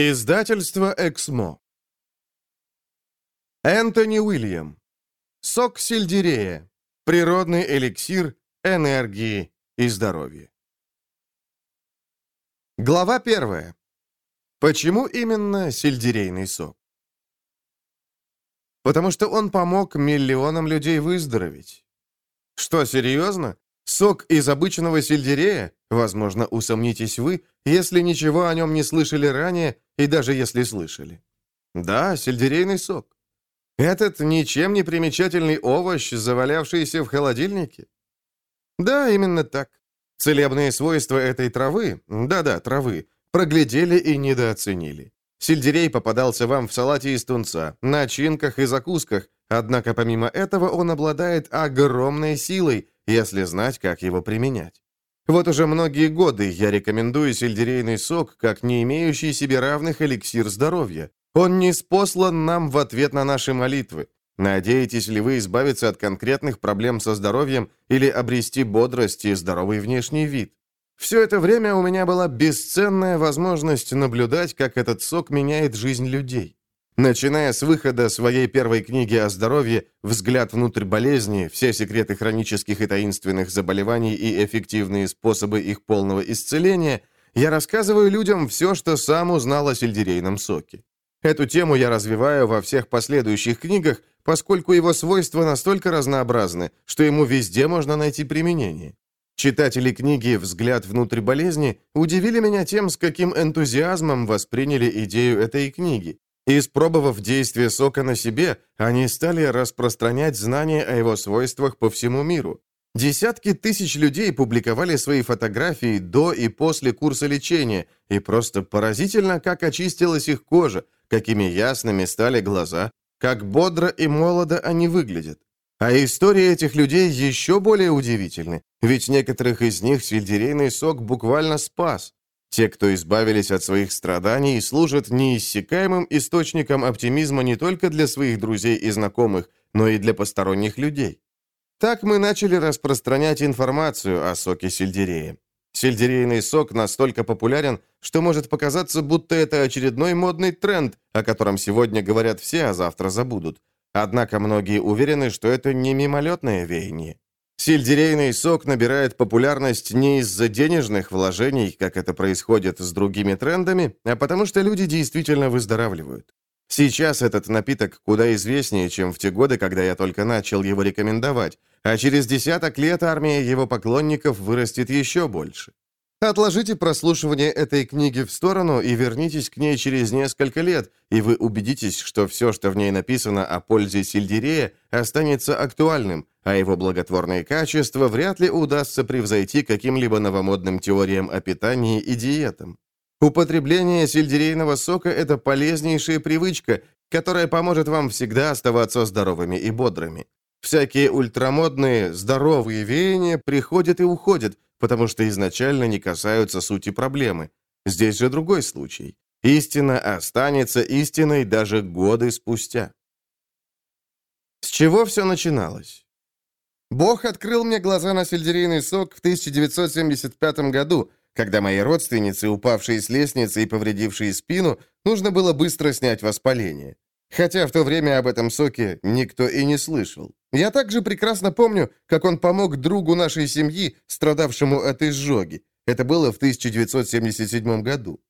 Издательство «Эксмо». Энтони Уильям. Сок сельдерея. Природный эликсир энергии и здоровья. Глава первая. Почему именно сельдерейный сок? Потому что он помог миллионам людей выздороветь. Что, серьезно? Сок из обычного сельдерея? Возможно, усомнитесь вы, если ничего о нем не слышали ранее, и даже если слышали. Да, сельдерейный сок. Этот ничем не примечательный овощ, завалявшийся в холодильнике? Да, именно так. Целебные свойства этой травы, да-да, травы, проглядели и недооценили. Сельдерей попадался вам в салате из тунца, начинках и закусках, однако помимо этого он обладает огромной силой, если знать, как его применять. Вот уже многие годы я рекомендую сельдерейный сок как не имеющий себе равных эликсир здоровья. Он не спослан нам в ответ на наши молитвы. Надеетесь ли вы избавиться от конкретных проблем со здоровьем или обрести бодрость и здоровый внешний вид? Все это время у меня была бесценная возможность наблюдать, как этот сок меняет жизнь людей. Начиная с выхода своей первой книги о здоровье «Взгляд внутрь болезни. Все секреты хронических и таинственных заболеваний и эффективные способы их полного исцеления», я рассказываю людям все, что сам узнал о сельдерейном соке. Эту тему я развиваю во всех последующих книгах, поскольку его свойства настолько разнообразны, что ему везде можно найти применение. Читатели книги «Взгляд внутрь болезни» удивили меня тем, с каким энтузиазмом восприняли идею этой книги. Испробовав действие сока на себе, они стали распространять знания о его свойствах по всему миру. Десятки тысяч людей публиковали свои фотографии до и после курса лечения, и просто поразительно, как очистилась их кожа, какими ясными стали глаза, как бодро и молодо они выглядят. А истории этих людей еще более удивительны, ведь некоторых из них сельдерейный сок буквально спас. Те, кто избавились от своих страданий, служат неиссякаемым источником оптимизма не только для своих друзей и знакомых, но и для посторонних людей. Так мы начали распространять информацию о соке сельдерея. Сельдерейный сок настолько популярен, что может показаться, будто это очередной модный тренд, о котором сегодня говорят все, а завтра забудут. Однако многие уверены, что это не мимолетное веяние. Сельдерейный сок набирает популярность не из-за денежных вложений, как это происходит с другими трендами, а потому что люди действительно выздоравливают. Сейчас этот напиток куда известнее, чем в те годы, когда я только начал его рекомендовать, а через десяток лет армия его поклонников вырастет еще больше. Отложите прослушивание этой книги в сторону и вернитесь к ней через несколько лет, и вы убедитесь, что все, что в ней написано о пользе сельдерея, останется актуальным, а его благотворные качества вряд ли удастся превзойти каким-либо новомодным теориям о питании и диетам. Употребление сельдерейного сока – это полезнейшая привычка, которая поможет вам всегда оставаться здоровыми и бодрыми. Всякие ультрамодные, здоровые веяния приходят и уходят, потому что изначально не касаются сути проблемы. Здесь же другой случай. Истина останется истиной даже годы спустя. С чего все начиналось? Бог открыл мне глаза на сельдерейный сок в 1975 году, когда моей родственнице, упавшей с лестницы и повредившей спину, нужно было быстро снять воспаление. Хотя в то время об этом соке никто и не слышал. Я также прекрасно помню, как он помог другу нашей семьи, страдавшему от изжоги. Это было в 1977 году.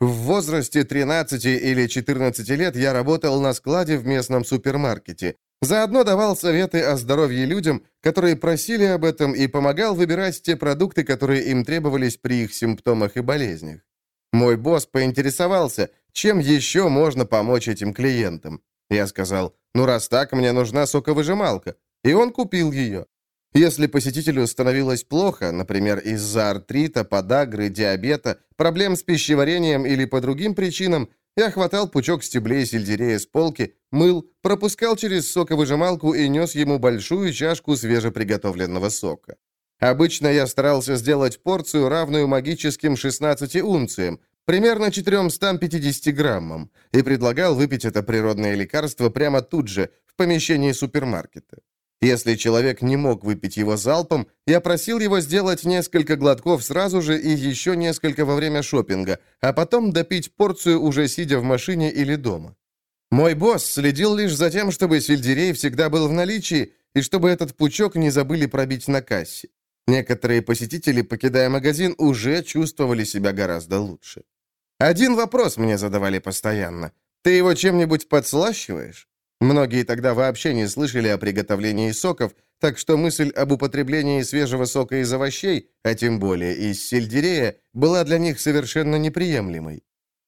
В возрасте 13 или 14 лет я работал на складе в местном супермаркете. Заодно давал советы о здоровье людям, которые просили об этом, и помогал выбирать те продукты, которые им требовались при их симптомах и болезнях. Мой босс поинтересовался, чем еще можно помочь этим клиентам. Я сказал, ну раз так, мне нужна соковыжималка. И он купил ее. Если посетителю становилось плохо, например, из-за артрита, подагры, диабета, проблем с пищеварением или по другим причинам, я хватал пучок стеблей сельдерея с полки, мыл, пропускал через соковыжималку и нес ему большую чашку свежеприготовленного сока. Обычно я старался сделать порцию, равную магическим 16 унциям, примерно 450 граммам, и предлагал выпить это природное лекарство прямо тут же, в помещении супермаркета. Если человек не мог выпить его залпом, я просил его сделать несколько глотков сразу же и еще несколько во время шопинга, а потом допить порцию уже сидя в машине или дома. Мой босс следил лишь за тем, чтобы сельдерей всегда был в наличии и чтобы этот пучок не забыли пробить на кассе. Некоторые посетители, покидая магазин, уже чувствовали себя гораздо лучше. Один вопрос мне задавали постоянно. «Ты его чем-нибудь подслащиваешь?» Многие тогда вообще не слышали о приготовлении соков, так что мысль об употреблении свежего сока из овощей, а тем более из сельдерея, была для них совершенно неприемлемой.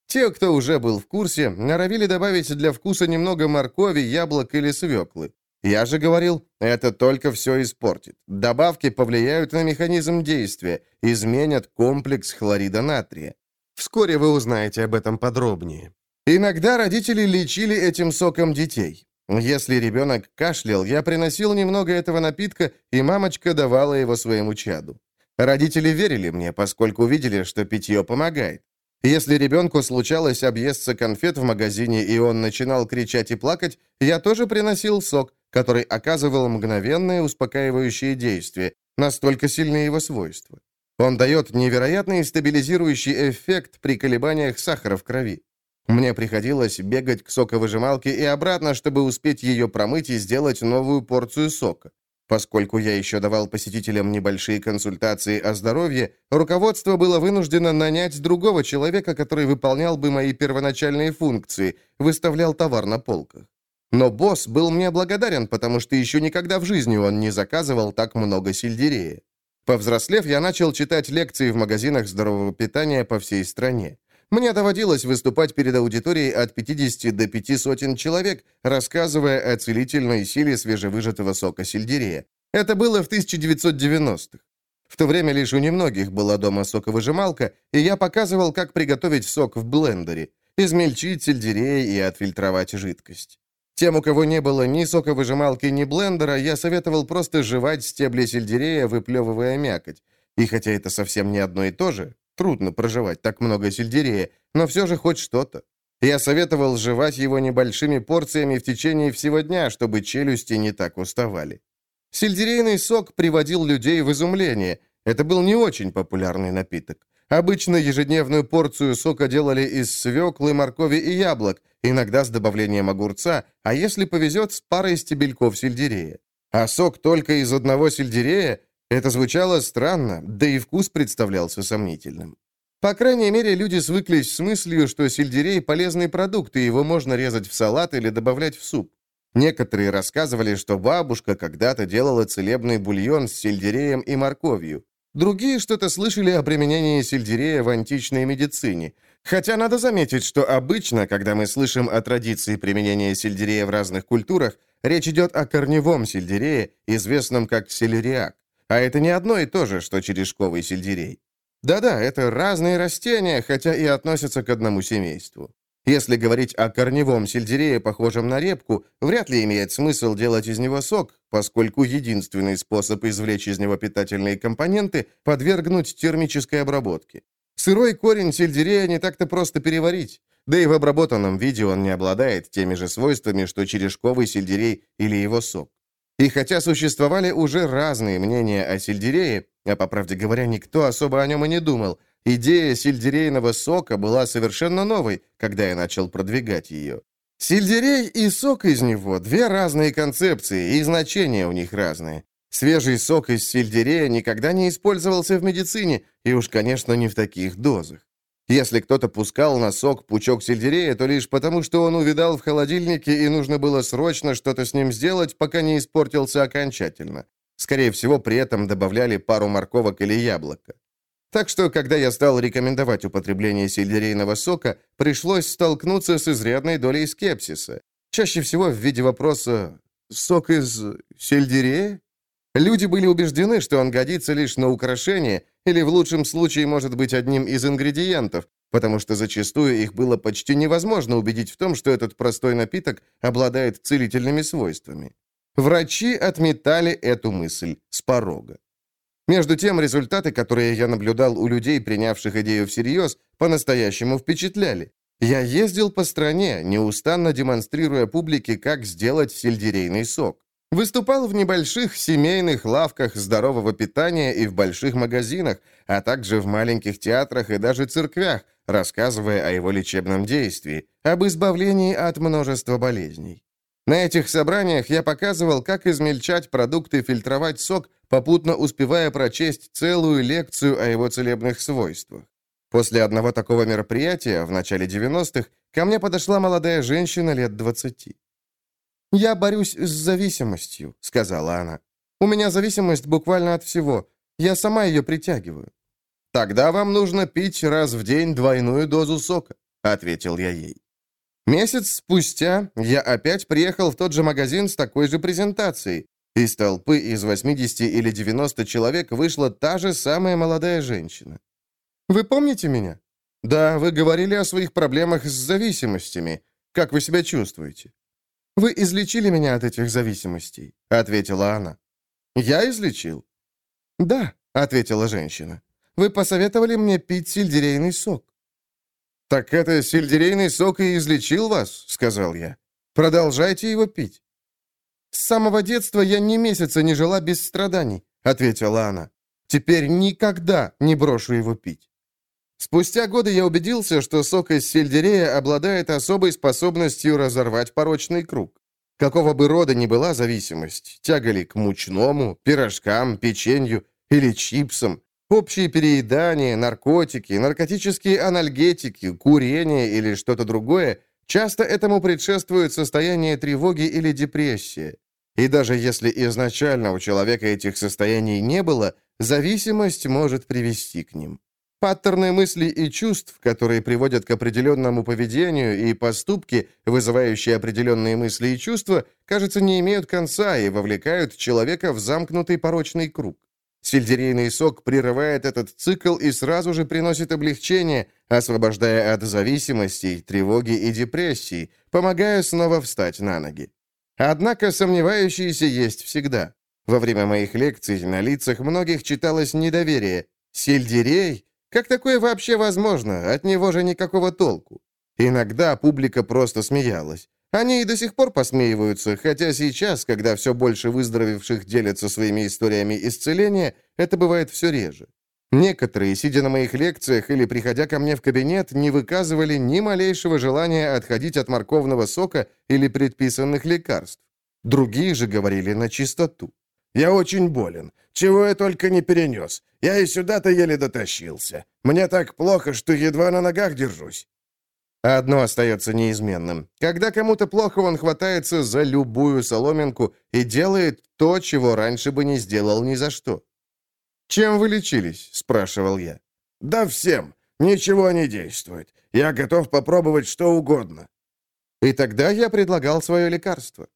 Те, кто уже был в курсе, норовили добавить для вкуса немного моркови, яблок или свеклы. Я же говорил, это только все испортит. Добавки повлияют на механизм действия, изменят комплекс хлорида натрия. Вскоре вы узнаете об этом подробнее. Иногда родители лечили этим соком детей. Если ребенок кашлял, я приносил немного этого напитка, и мамочка давала его своему чаду. Родители верили мне, поскольку видели, что питье помогает. Если ребенку случалось объесться конфет в магазине, и он начинал кричать и плакать, я тоже приносил сок, который оказывал мгновенное успокаивающее действие, настолько сильны его свойства. Он дает невероятный стабилизирующий эффект при колебаниях сахара в крови. Мне приходилось бегать к соковыжималке и обратно, чтобы успеть ее промыть и сделать новую порцию сока. Поскольку я еще давал посетителям небольшие консультации о здоровье, руководство было вынуждено нанять другого человека, который выполнял бы мои первоначальные функции, выставлял товар на полках. Но босс был мне благодарен, потому что еще никогда в жизни он не заказывал так много сельдерея. Повзрослев, я начал читать лекции в магазинах здорового питания по всей стране. Мне доводилось выступать перед аудиторией от 50 до 5 сотен человек, рассказывая о целительной силе свежевыжатого сока сельдерея. Это было в 1990-х. В то время лишь у немногих была дома соковыжималка, и я показывал, как приготовить сок в блендере, измельчить сельдерей и отфильтровать жидкость. Тем, у кого не было ни соковыжималки, ни блендера, я советовал просто жевать стебли сельдерея, выплевывая мякоть. И хотя это совсем не одно и то же, Трудно проживать так много сельдерея, но все же хоть что-то. Я советовал жевать его небольшими порциями в течение всего дня, чтобы челюсти не так уставали. Сельдерейный сок приводил людей в изумление. Это был не очень популярный напиток. Обычно ежедневную порцию сока делали из свеклы, моркови и яблок, иногда с добавлением огурца, а если повезет, с парой стебельков сельдерея. А сок только из одного сельдерея это звучало странно, да и вкус представлялся сомнительным. По крайней мере, люди свыклись с мыслью, что сельдерей – полезный продукт, и его можно резать в салат или добавлять в суп. Некоторые рассказывали, что бабушка когда-то делала целебный бульон с сельдереем и морковью. Другие что-то слышали о применении сельдерея в античной медицине. Хотя надо заметить, что обычно, когда мы слышим о традиции применения сельдерея в разных культурах, речь идет о корневом сельдерее, известном как селериак. А это не одно и то же, что черешковый сельдерей. Да-да, это разные растения, хотя и относятся к одному семейству. Если говорить о корневом сельдерее, похожем на репку, вряд ли имеет смысл делать из него сок, поскольку единственный способ извлечь из него питательные компоненты – подвергнуть термической обработке. Сырой корень сельдерея не так-то просто переварить, да и в обработанном виде он не обладает теми же свойствами, что черешковый сельдерей или его сок. И хотя существовали уже разные мнения о сельдерее, а, по правде говоря, никто особо о нем и не думал, идея сельдерейного сока была совершенно новой, когда я начал продвигать ее. Сельдерей и сок из него – две разные концепции, и значения у них разные. Свежий сок из сельдерея никогда не использовался в медицине, и уж, конечно, не в таких дозах. Если кто-то пускал на сок пучок сельдерея, то лишь потому, что он увидал в холодильнике и нужно было срочно что-то с ним сделать, пока не испортился окончательно. Скорее всего, при этом добавляли пару морковок или яблоко. Так что, когда я стал рекомендовать употребление сельдерейного сока, пришлось столкнуться с изрядной долей скепсиса. Чаще всего в виде вопроса «Сок из сельдерея?» Люди были убеждены, что он годится лишь на украшение или в лучшем случае может быть одним из ингредиентов, потому что зачастую их было почти невозможно убедить в том, что этот простой напиток обладает целительными свойствами. Врачи отметали эту мысль с порога. Между тем, результаты, которые я наблюдал у людей, принявших идею всерьез, по-настоящему впечатляли. Я ездил по стране, неустанно демонстрируя публике, как сделать сельдерейный сок. Выступал в небольших семейных лавках здорового питания и в больших магазинах, а также в маленьких театрах и даже церквях, рассказывая о его лечебном действии, об избавлении от множества болезней. На этих собраниях я показывал, как измельчать продукты, фильтровать сок, попутно успевая прочесть целую лекцию о его целебных свойствах. После одного такого мероприятия, в начале 90-х, ко мне подошла молодая женщина лет 20. «Я борюсь с зависимостью», — сказала она. «У меня зависимость буквально от всего. Я сама ее притягиваю». «Тогда вам нужно пить раз в день двойную дозу сока», — ответил я ей. Месяц спустя я опять приехал в тот же магазин с такой же презентацией. Из толпы из 80 или 90 человек вышла та же самая молодая женщина. «Вы помните меня?» «Да, вы говорили о своих проблемах с зависимостями. Как вы себя чувствуете?» «Вы излечили меня от этих зависимостей», — ответила она. «Я излечил?» «Да», — ответила женщина. «Вы посоветовали мне пить сельдерейный сок». «Так это сельдерейный сок и излечил вас?» — сказал я. «Продолжайте его пить». «С самого детства я ни месяца не жила без страданий», — ответила она. «Теперь никогда не брошу его пить». Спустя годы я убедился, что сок из сельдерея обладает особой способностью разорвать порочный круг. Какого бы рода ни была зависимость, тяга ли к мучному, пирожкам, печенью или чипсам, общее переедание, наркотики, наркотические анальгетики, курение или что-то другое, часто этому предшествует состояние тревоги или депрессия. И даже если изначально у человека этих состояний не было, зависимость может привести к ним. Паттерны мыслей и чувств, которые приводят к определенному поведению, и поступки, вызывающие определенные мысли и чувства, кажется, не имеют конца и вовлекают человека в замкнутый порочный круг. Сельдерейный сок прерывает этот цикл и сразу же приносит облегчение, освобождая от зависимостей, тревоги и депрессии, помогая снова встать на ноги. Однако сомневающиеся есть всегда. Во время моих лекций на лицах многих читалось недоверие. Сельдерей как такое вообще возможно? От него же никакого толку. Иногда публика просто смеялась. Они и до сих пор посмеиваются, хотя сейчас, когда все больше выздоровевших делятся своими историями исцеления, это бывает все реже. Некоторые, сидя на моих лекциях или приходя ко мне в кабинет, не выказывали ни малейшего желания отходить от морковного сока или предписанных лекарств. Другие же говорили на чистоту. «Я очень болен. Чего я только не перенес. Я и сюда-то еле дотащился. Мне так плохо, что едва на ногах держусь». Одно остается неизменным. Когда кому-то плохо, он хватается за любую соломинку и делает то, чего раньше бы не сделал ни за что. «Чем вы лечились?» — спрашивал я. «Да всем. Ничего не действует. Я готов попробовать что угодно». И тогда я предлагал свое лекарство.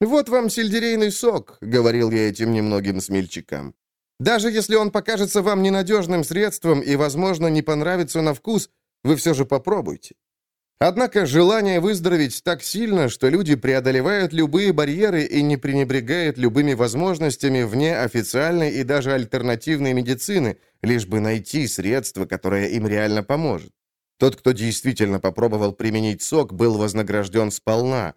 «Вот вам сельдерейный сок», — говорил я этим немногим смельчакам. «Даже если он покажется вам ненадежным средством и, возможно, не понравится на вкус, вы все же попробуйте». Однако желание выздороветь так сильно, что люди преодолевают любые барьеры и не пренебрегают любыми возможностями вне официальной и даже альтернативной медицины, лишь бы найти средство, которое им реально поможет. Тот, кто действительно попробовал применить сок, был вознагражден сполна.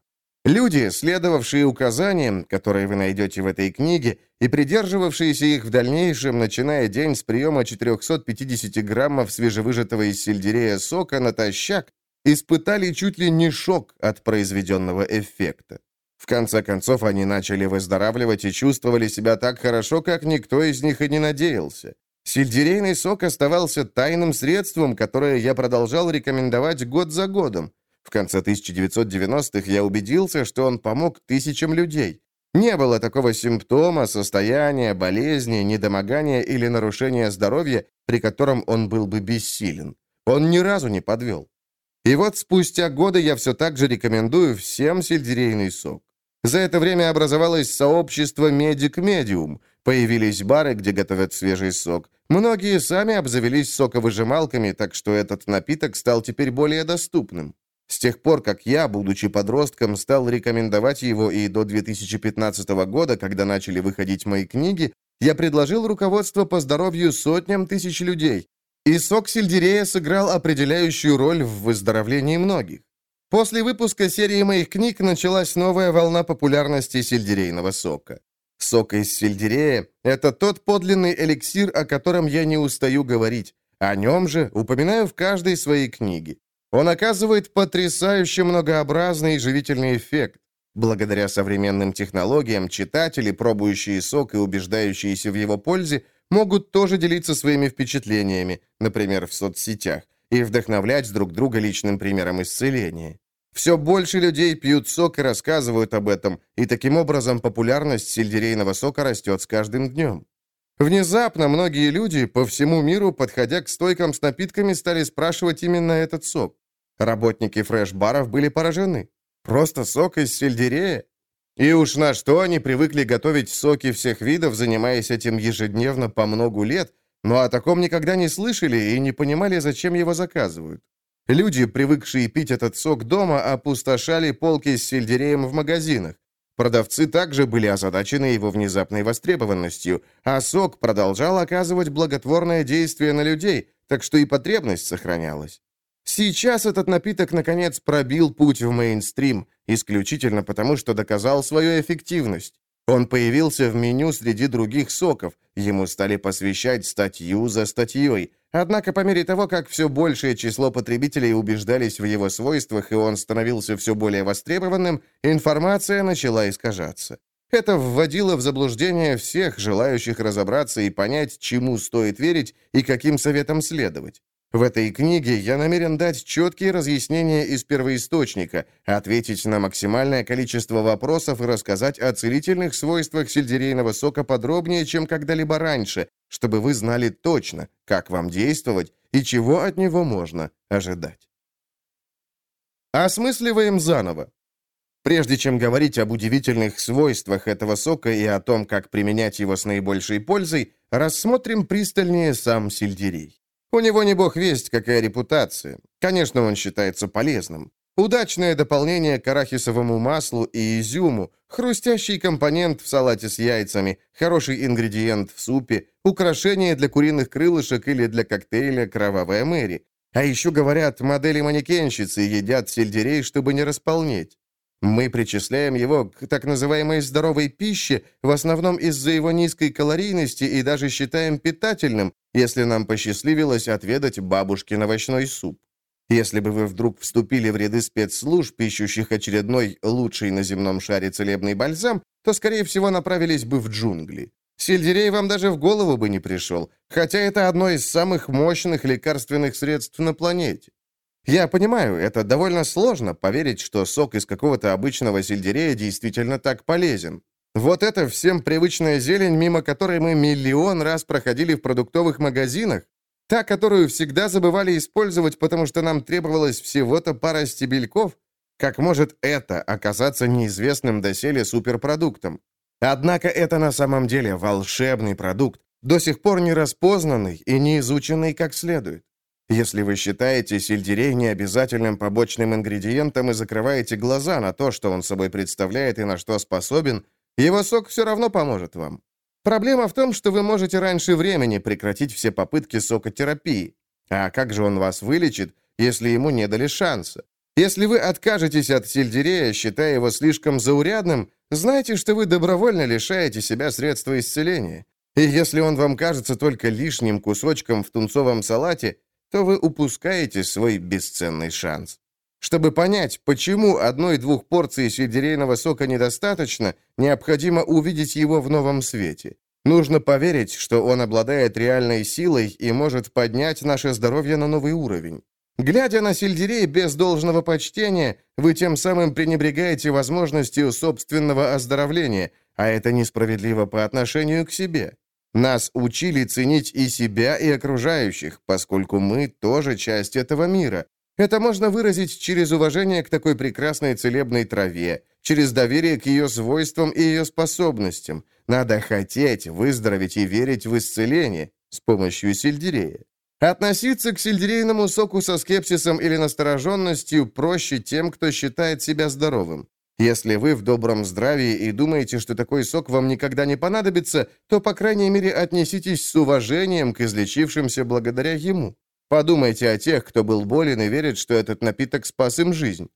Люди, следовавшие указаниям, которые вы найдете в этой книге, и придерживавшиеся их в дальнейшем, начиная день с приема 450 граммов свежевыжатого из сельдерея сока натощак, испытали чуть ли не шок от произведенного эффекта. В конце концов, они начали выздоравливать и чувствовали себя так хорошо, как никто из них и не надеялся. Сельдерейный сок оставался тайным средством, которое я продолжал рекомендовать год за годом, в конце 1990-х я убедился, что он помог тысячам людей. Не было такого симптома, состояния, болезни, недомогания или нарушения здоровья, при котором он был бы бессилен. Он ни разу не подвел. И вот спустя годы я все так же рекомендую всем сельдерейный сок. За это время образовалось сообщество «Медик-медиум», появились бары, где готовят свежий сок. Многие сами обзавелись соковыжималками, так что этот напиток стал теперь более доступным. С тех пор, как я, будучи подростком, стал рекомендовать его и до 2015 года, когда начали выходить мои книги, я предложил руководство по здоровью сотням тысяч людей. И сок сельдерея сыграл определяющую роль в выздоровлении многих. После выпуска серии моих книг началась новая волна популярности сельдерейного сока. Сок из сельдерея – это тот подлинный эликсир, о котором я не устаю говорить. О нем же упоминаю в каждой своей книге. Он оказывает потрясающе многообразный и живительный эффект. Благодаря современным технологиям читатели, пробующие сок и убеждающиеся в его пользе, могут тоже делиться своими впечатлениями, например, в соцсетях, и вдохновлять друг друга личным примером исцеления. Все больше людей пьют сок и рассказывают об этом, и таким образом популярность сельдерейного сока растет с каждым днем. Внезапно многие люди по всему миру, подходя к стойкам с напитками, стали спрашивать именно этот сок. Работники фреш-баров были поражены. Просто сок из сельдерея? И уж на что они привыкли готовить соки всех видов, занимаясь этим ежедневно по многу лет, но о таком никогда не слышали и не понимали, зачем его заказывают. Люди, привыкшие пить этот сок дома, опустошали полки с сельдереем в магазинах. Продавцы также были озадачены его внезапной востребованностью, а сок продолжал оказывать благотворное действие на людей, так что и потребность сохранялась. Сейчас этот напиток, наконец, пробил путь в мейнстрим, исключительно потому, что доказал свою эффективность. Он появился в меню среди других соков, ему стали посвящать статью за статьей. Однако по мере того, как все большее число потребителей убеждались в его свойствах и он становился все более востребованным, информация начала искажаться. Это вводило в заблуждение всех, желающих разобраться и понять, чему стоит верить и каким советам следовать. В этой книге я намерен дать четкие разъяснения из первоисточника, ответить на максимальное количество вопросов и рассказать о целительных свойствах сельдерейного сока подробнее, чем когда-либо раньше, чтобы вы знали точно, как вам действовать и чего от него можно ожидать. Осмысливаем заново. Прежде чем говорить об удивительных свойствах этого сока и о том, как применять его с наибольшей пользой, рассмотрим пристальнее сам сельдерей. У него не бог весть, какая репутация. Конечно, он считается полезным. Удачное дополнение к арахисовому маслу и изюму, хрустящий компонент в салате с яйцами, хороший ингредиент в супе, украшение для куриных крылышек или для коктейля «Кровавая Мэри». А еще, говорят, модели-манекенщицы едят сельдерей, чтобы не располнеть. Мы причисляем его к так называемой здоровой пище, в основном из-за его низкой калорийности и даже считаем питательным, если нам посчастливилось отведать бабушкин овощной суп. Если бы вы вдруг вступили в ряды спецслужб, ищущих очередной лучший на земном шаре целебный бальзам, то, скорее всего, направились бы в джунгли. Сельдерей вам даже в голову бы не пришел, хотя это одно из самых мощных лекарственных средств на планете. Я понимаю, это довольно сложно поверить, что сок из какого-то обычного сельдерея действительно так полезен. Вот это всем привычная зелень, мимо которой мы миллион раз проходили в продуктовых магазинах, та, которую всегда забывали использовать, потому что нам требовалось всего-то пара стебельков, как может это оказаться неизвестным доселе суперпродуктом? Однако это на самом деле волшебный продукт, до сих пор не распознанный и не изученный как следует. Если вы считаете сельдерей необязательным побочным ингредиентом и закрываете глаза на то, что он собой представляет и на что способен, его сок все равно поможет вам. Проблема в том, что вы можете раньше времени прекратить все попытки сокотерапии. А как же он вас вылечит, если ему не дали шанса? Если вы откажетесь от сельдерея, считая его слишком заурядным, знайте, что вы добровольно лишаете себя средства исцеления. И если он вам кажется только лишним кусочком в тунцовом салате, то вы упускаете свой бесценный шанс. Чтобы понять, почему одной-двух порций сельдерейного сока недостаточно, необходимо увидеть его в новом свете. Нужно поверить, что он обладает реальной силой и может поднять наше здоровье на новый уровень. Глядя на сельдерей без должного почтения, вы тем самым пренебрегаете возможностью собственного оздоровления, а это несправедливо по отношению к себе. Нас учили ценить и себя, и окружающих, поскольку мы тоже часть этого мира. Это можно выразить через уважение к такой прекрасной целебной траве, через доверие к ее свойствам и ее способностям. Надо хотеть выздороветь и верить в исцеление с помощью сельдерея. Относиться к сельдерейному соку со скепсисом или настороженностью проще тем, кто считает себя здоровым. Если вы в добром здравии и думаете, что такой сок вам никогда не понадобится, то, по крайней мере, отнеситесь с уважением к излечившимся благодаря ему. Подумайте о тех, кто был болен и верит, что этот напиток спас им жизнь.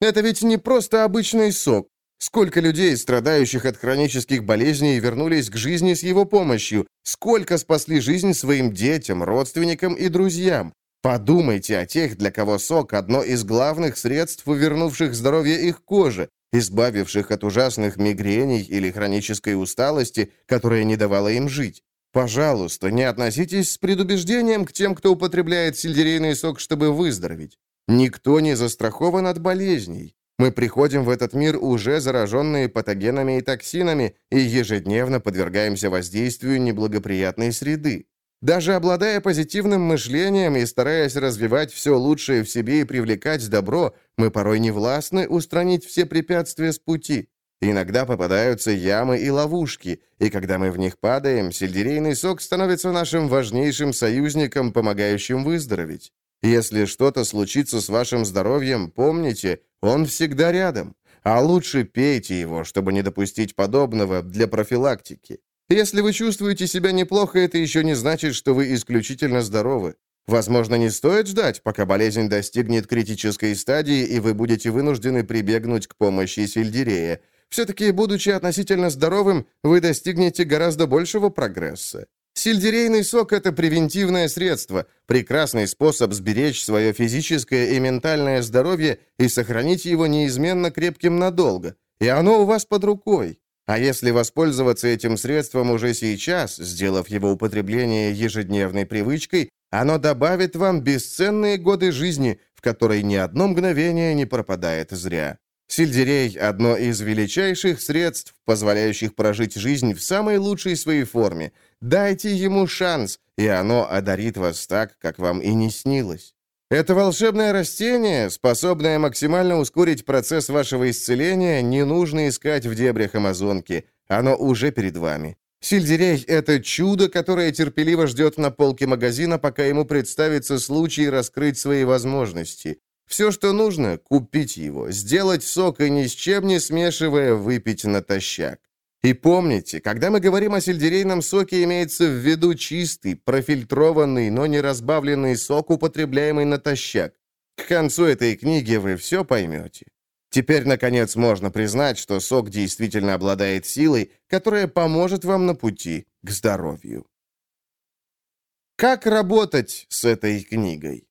Это ведь не просто обычный сок. Сколько людей, страдающих от хронических болезней, вернулись к жизни с его помощью? Сколько спасли жизнь своим детям, родственникам и друзьям? Подумайте о тех, для кого сок – одно из главных средств, вернувших здоровье их кожи, избавивших от ужасных мигрений или хронической усталости, которая не давала им жить. Пожалуйста, не относитесь с предубеждением к тем, кто употребляет сельдерейный сок, чтобы выздороветь. Никто не застрахован от болезней. Мы приходим в этот мир уже зараженные патогенами и токсинами и ежедневно подвергаемся воздействию неблагоприятной среды. Даже обладая позитивным мышлением и стараясь развивать все лучшее в себе и привлекать добро, мы порой не властны устранить все препятствия с пути. Иногда попадаются ямы и ловушки, и когда мы в них падаем, сельдерейный сок становится нашим важнейшим союзником, помогающим выздороветь. Если что-то случится с вашим здоровьем, помните, он всегда рядом. А лучше пейте его, чтобы не допустить подобного для профилактики. Если вы чувствуете себя неплохо, это еще не значит, что вы исключительно здоровы. Возможно, не стоит ждать, пока болезнь достигнет критической стадии, и вы будете вынуждены прибегнуть к помощи сельдерея. Все-таки, будучи относительно здоровым, вы достигнете гораздо большего прогресса. Сельдерейный сок – это превентивное средство, прекрасный способ сберечь свое физическое и ментальное здоровье и сохранить его неизменно крепким надолго. И оно у вас под рукой. А если воспользоваться этим средством уже сейчас, сделав его употребление ежедневной привычкой, оно добавит вам бесценные годы жизни, в которой ни одно мгновение не пропадает зря. Сельдерей – одно из величайших средств, позволяющих прожить жизнь в самой лучшей своей форме. Дайте ему шанс, и оно одарит вас так, как вам и не снилось. Это волшебное растение, способное максимально ускорить процесс вашего исцеления, не нужно искать в дебрях Амазонки. Оно уже перед вами. Сельдерей – это чудо, которое терпеливо ждет на полке магазина, пока ему представится случай раскрыть свои возможности. Все, что нужно – купить его, сделать сок и ни с чем не смешивая выпить натощак. И помните, когда мы говорим о сельдерейном соке, имеется в виду чистый, профильтрованный, но не разбавленный сок, употребляемый натощак. К концу этой книги вы все поймете. Теперь, наконец, можно признать, что сок действительно обладает силой, которая поможет вам на пути к здоровью. Как работать с этой книгой?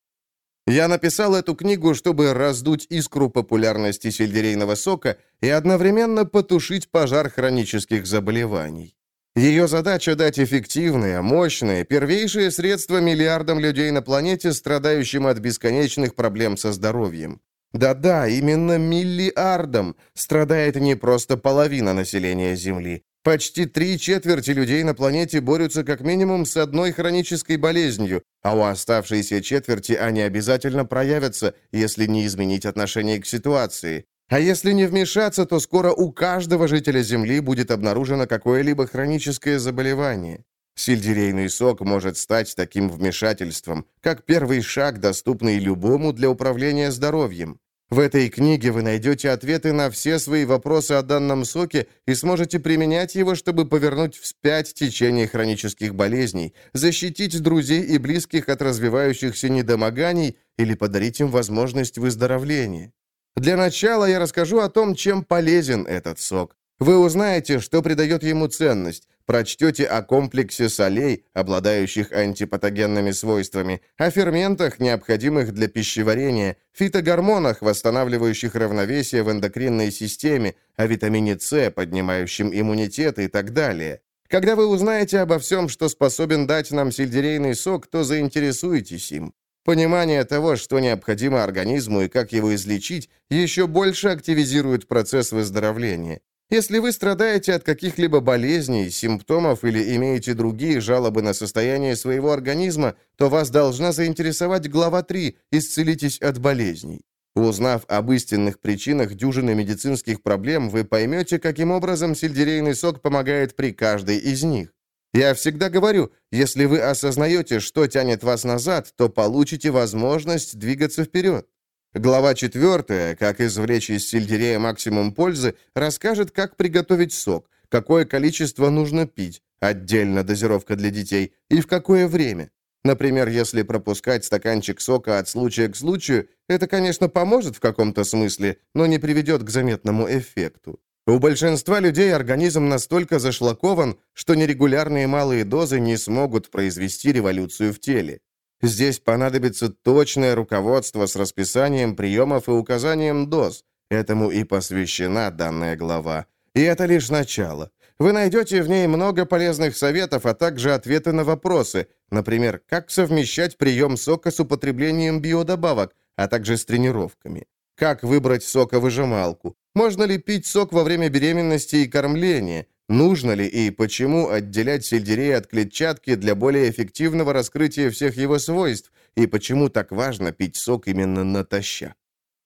Я написал эту книгу, чтобы раздуть искру популярности сельдерейного сока и одновременно потушить пожар хронических заболеваний. Ее задача дать эффективные, мощные, первейшие средства миллиардам людей на планете, страдающим от бесконечных проблем со здоровьем. Да-да, именно миллиардам страдает не просто половина населения Земли. Почти три четверти людей на планете борются как минимум с одной хронической болезнью, а у оставшейся четверти они обязательно проявятся, если не изменить отношение к ситуации. А если не вмешаться, то скоро у каждого жителя Земли будет обнаружено какое-либо хроническое заболевание. Сельдерейный сок может стать таким вмешательством, как первый шаг, доступный любому для управления здоровьем. В этой книге вы найдете ответы на все свои вопросы о данном соке и сможете применять его, чтобы повернуть вспять течение хронических болезней, защитить друзей и близких от развивающихся недомоганий или подарить им возможность выздоровления. Для начала я расскажу о том, чем полезен этот сок. Вы узнаете, что придает ему ценность, прочтете о комплексе солей, обладающих антипатогенными свойствами, о ферментах, необходимых для пищеварения, фитогормонах, восстанавливающих равновесие в эндокринной системе, о витамине С, поднимающем иммунитет и так далее. Когда вы узнаете обо всем, что способен дать нам сельдерейный сок, то заинтересуетесь им. Понимание того, что необходимо организму и как его излечить, еще больше активизирует процесс выздоровления. Если вы страдаете от каких-либо болезней, симптомов или имеете другие жалобы на состояние своего организма, то вас должна заинтересовать глава 3 «Исцелитесь от болезней». Узнав об истинных причинах дюжины медицинских проблем, вы поймете, каким образом сельдерейный сок помогает при каждой из них. Я всегда говорю, если вы осознаете, что тянет вас назад, то получите возможность двигаться вперед. Глава 4, как извлечь из сельдерея максимум пользы, расскажет, как приготовить сок, какое количество нужно пить, отдельно дозировка для детей, и в какое время. Например, если пропускать стаканчик сока от случая к случаю, это, конечно, поможет в каком-то смысле, но не приведет к заметному эффекту. У большинства людей организм настолько зашлакован, что нерегулярные малые дозы не смогут произвести революцию в теле. Здесь понадобится точное руководство с расписанием приемов и указанием доз. Этому и посвящена данная глава. И это лишь начало. Вы найдете в ней много полезных советов, а также ответы на вопросы. Например, как совмещать прием сока с употреблением биодобавок, а также с тренировками. Как выбрать соковыжималку. Можно ли пить сок во время беременности и кормления? Нужно ли и почему отделять сельдерей от клетчатки для более эффективного раскрытия всех его свойств? И почему так важно пить сок именно натощак?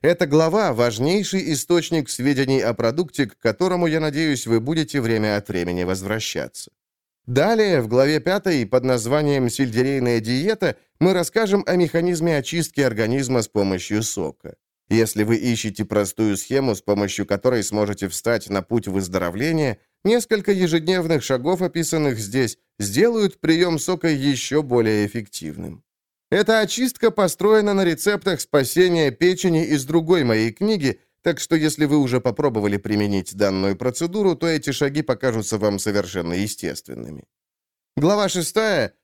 Эта глава – важнейший источник сведений о продукте, к которому, я надеюсь, вы будете время от времени возвращаться. Далее, в главе 5 под названием «Сельдерейная диета» мы расскажем о механизме очистки организма с помощью сока. Если вы ищете простую схему, с помощью которой сможете встать на путь выздоровления, несколько ежедневных шагов, описанных здесь, сделают прием сока еще более эффективным. Эта очистка построена на рецептах спасения печени из другой моей книги, так что если вы уже попробовали применить данную процедуру, то эти шаги покажутся вам совершенно естественными. Глава 6,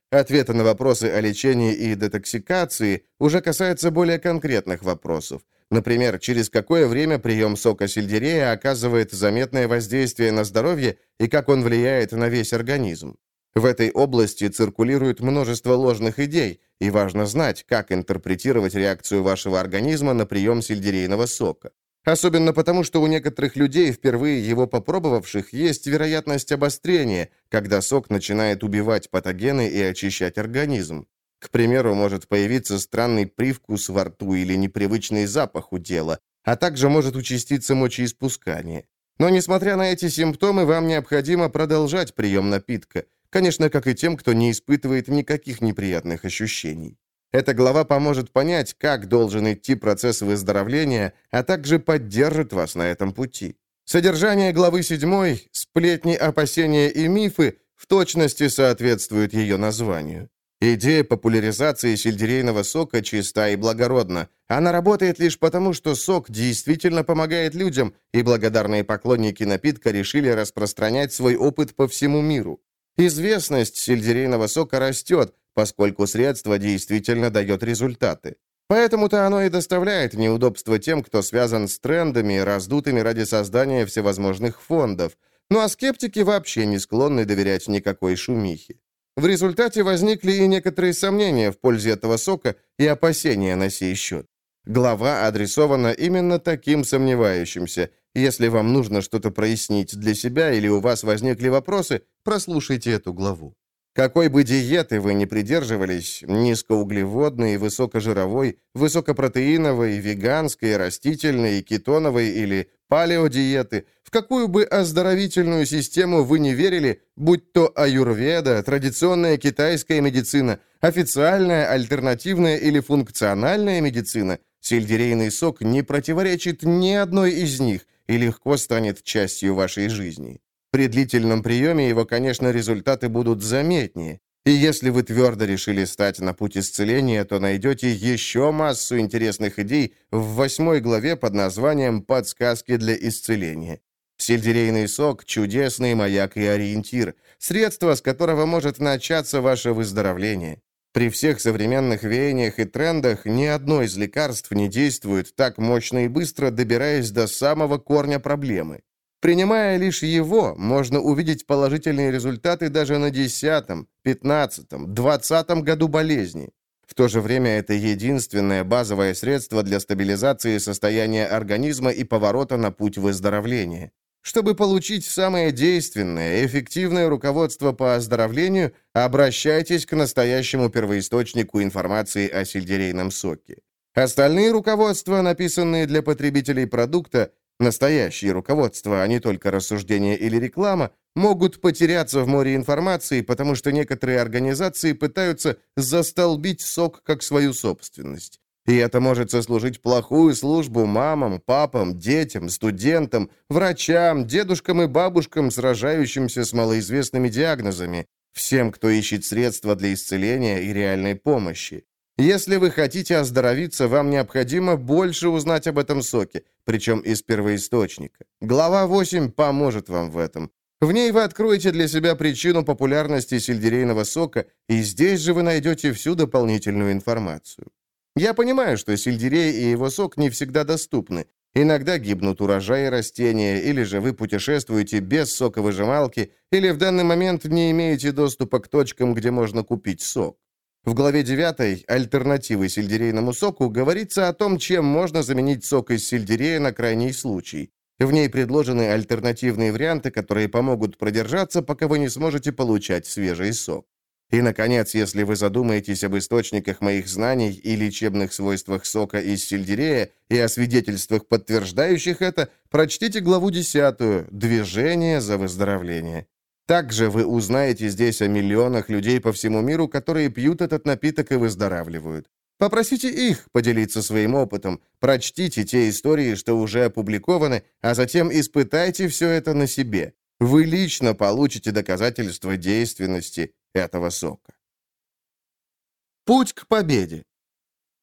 ответы на вопросы о лечении и детоксикации, уже касается более конкретных вопросов. Например, через какое время прием сока сельдерея оказывает заметное воздействие на здоровье и как он влияет на весь организм. В этой области циркулирует множество ложных идей, и важно знать, как интерпретировать реакцию вашего организма на прием сельдерейного сока. Особенно потому, что у некоторых людей, впервые его попробовавших, есть вероятность обострения, когда сок начинает убивать патогены и очищать организм. К примеру, может появиться странный привкус во рту или непривычный запах у тела, а также может участиться мочеиспускание. Но, несмотря на эти симптомы, вам необходимо продолжать прием напитка – Конечно, как и тем, кто не испытывает никаких неприятных ощущений. Эта глава поможет понять, как должен идти процесс выздоровления, а также поддержит вас на этом пути. Содержание главы 7 «Сплетни, опасения и мифы» в точности соответствует ее названию. Идея популяризации сельдерейного сока чиста и благородна. Она работает лишь потому, что сок действительно помогает людям, и благодарные поклонники напитка решили распространять свой опыт по всему миру. Известность сельдерейного сока растет, поскольку средство действительно дает результаты. Поэтому-то оно и доставляет неудобства тем, кто связан с трендами, раздутыми ради создания всевозможных фондов. Ну а скептики вообще не склонны доверять никакой шумихе. В результате возникли и некоторые сомнения в пользе этого сока и опасения на сей счет. Глава адресована именно таким сомневающимся, если вам нужно что-то прояснить для себя или у вас возникли вопросы, прослушайте эту главу. Какой бы диеты вы ни придерживались, низкоуглеводной, высокожировой, высокопротеиновой, веганской, растительной, кетоновой или палеодиеты, в какую бы оздоровительную систему вы не верили, будь то аюрведа, традиционная китайская медицина, официальная, альтернативная или функциональная медицина, сельдерейный сок не противоречит ни одной из них – и легко станет частью вашей жизни. При длительном приеме его, конечно, результаты будут заметнее. И если вы твердо решили стать на путь исцеления, то найдете еще массу интересных идей в восьмой главе под названием «Подсказки для исцеления». Сельдерейный сок – чудесный маяк и ориентир, средство, с которого может начаться ваше выздоровление. При всех современных веяниях и трендах ни одно из лекарств не действует так мощно и быстро, добираясь до самого корня проблемы. Принимая лишь его, можно увидеть положительные результаты даже на 10, 15, 20 году болезни. В то же время это единственное базовое средство для стабилизации состояния организма и поворота на путь выздоровления. Чтобы получить самое действенное, эффективное руководство по оздоровлению, обращайтесь к настоящему первоисточнику информации о сельдерейном соке. Остальные руководства, написанные для потребителей продукта, настоящие руководства, а не только рассуждения или реклама, могут потеряться в море информации, потому что некоторые организации пытаются застолбить сок как свою собственность. И это может сослужить плохую службу мамам, папам, детям, студентам, врачам, дедушкам и бабушкам, сражающимся с малоизвестными диагнозами. всем, кто ищет средства для исцеления и реальной помощи. Если вы хотите оздоровиться, вам необходимо больше узнать об этом соке, причем из первоисточника. Глава 8 поможет вам в этом. В ней вы откроете для себя причину популярности сельдерейного сока, и здесь же вы найдете всю дополнительную информацию. Я понимаю, что сельдерей и его сок не всегда доступны. Иногда гибнут урожаи растения, или же вы путешествуете без соковыжималки, или в данный момент не имеете доступа к точкам, где можно купить сок. В главе 9 «Альтернативы сельдерейному соку» говорится о том, чем можно заменить сок из сельдерея на крайний случай. В ней предложены альтернативные варианты, которые помогут продержаться, пока вы не сможете получать свежий сок. И, наконец, если вы задумаетесь об источниках моих знаний и лечебных свойствах сока из сельдерея и о свидетельствах, подтверждающих это, прочтите главу 10 «Движение за выздоровление». Также вы узнаете здесь о миллионах людей по всему миру, которые пьют этот напиток и выздоравливают. Попросите их поделиться своим опытом, прочтите те истории, что уже опубликованы, а затем испытайте все это на себе. Вы лично получите доказательства действенности этого сока. Путь к победе.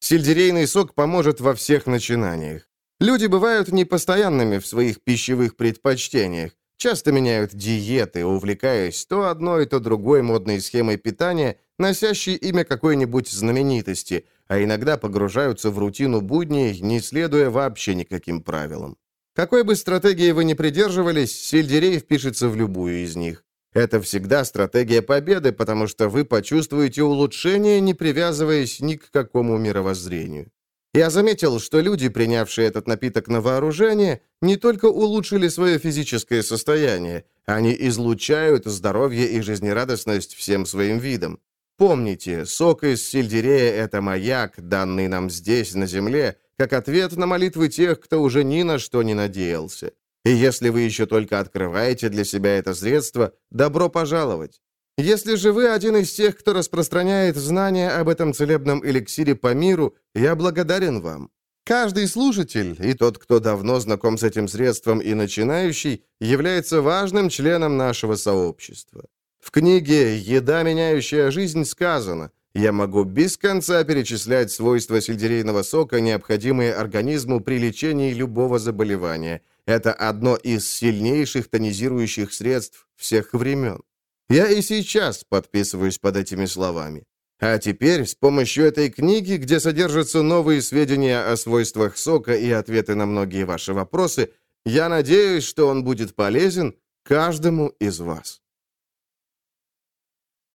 Сельдерейный сок поможет во всех начинаниях. Люди бывают непостоянными в своих пищевых предпочтениях. Часто меняют диеты, увлекаясь то одной, то другой модной схемой питания, носящей имя какой-нибудь знаменитости, а иногда погружаются в рутину будней, не следуя вообще никаким правилам. Какой бы стратегии вы ни придерживались, сельдерей впишется в любую из них. Это всегда стратегия победы, потому что вы почувствуете улучшение, не привязываясь ни к какому мировоззрению. Я заметил, что люди, принявшие этот напиток на вооружение, не только улучшили свое физическое состояние, они излучают здоровье и жизнерадостность всем своим видом. Помните, сок из сельдерея – это маяк, данный нам здесь, на земле, как ответ на молитвы тех, кто уже ни на что не надеялся. И если вы еще только открываете для себя это средство, добро пожаловать. Если же вы один из тех, кто распространяет знания об этом целебном эликсире по миру, я благодарен вам. Каждый слушатель, и тот, кто давно знаком с этим средством и начинающий, является важным членом нашего сообщества. В книге «Еда, меняющая жизнь» сказано, я могу без конца перечислять свойства сельдерейного сока, необходимые организму при лечении любого заболевания. Это одно из сильнейших тонизирующих средств всех времен. Я и сейчас подписываюсь под этими словами. А теперь с помощью этой книги, где содержатся новые сведения о свойствах сока и ответы на многие ваши вопросы, я надеюсь, что он будет полезен каждому из вас.